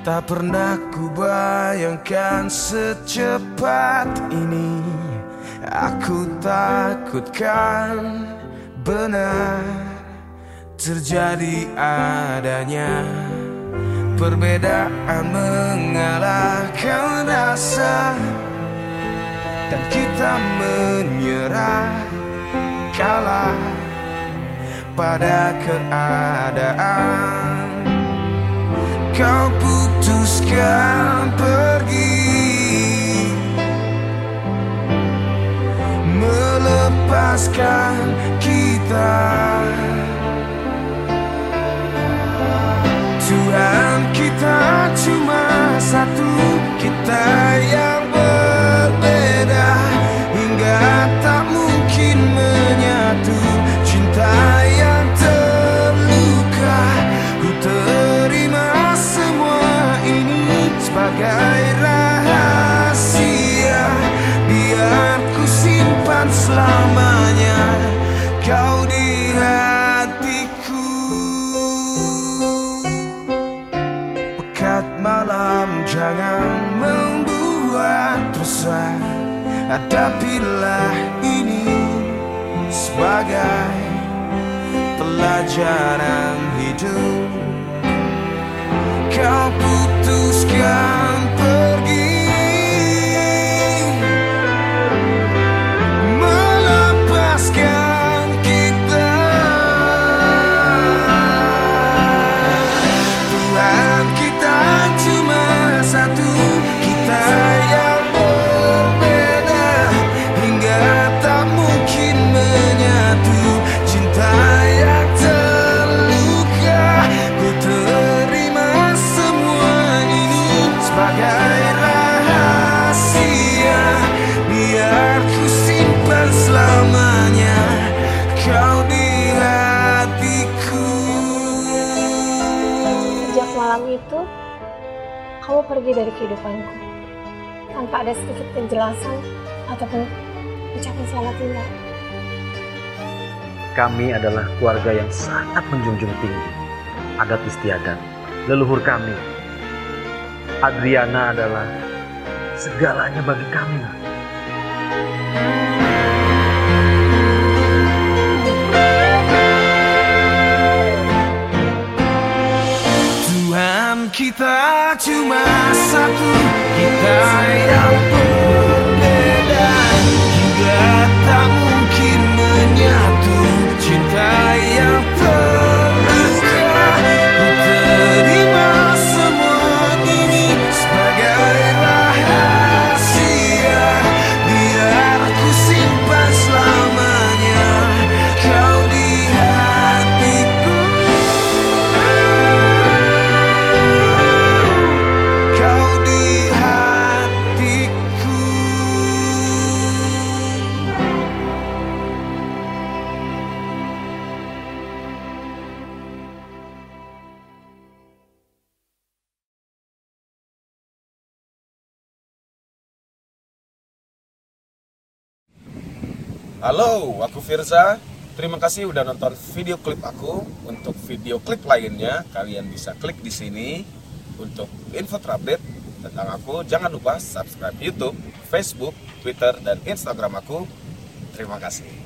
Tak pernah ku bayangkan secepat ini. Aku takutkan benar terjadi adanya Perbedaan mengalahkan rasa Dan kita menyerah kalah pada keadaan Kau putuskan pergi. Melepaskan kita simpan selamanya Kau di hatiku. Pekat malam jangan membuat resah Hadapilah ini sebagai pelajaran hidup. Kau rahasia Biar ku simpan selamanya Kau di hatiku Sejak malam itu, kamu pergi dari kehidupanku tanpa ada sedikit penjelasan ataupun ucapan selamat tinggal. Kami adalah keluarga yang sangat menjunjung tinggi adat istiadat leluhur kami. Adriana adalah segalanya bagi kami. Tuhan kita cuma satu Kita yang Halo, aku Firza. Terima kasih udah nonton video klip aku. Untuk video klip lainnya, kalian bisa klik di sini untuk info terupdate tentang aku. Jangan lupa subscribe YouTube, Facebook, Twitter, dan Instagram aku. Terima kasih.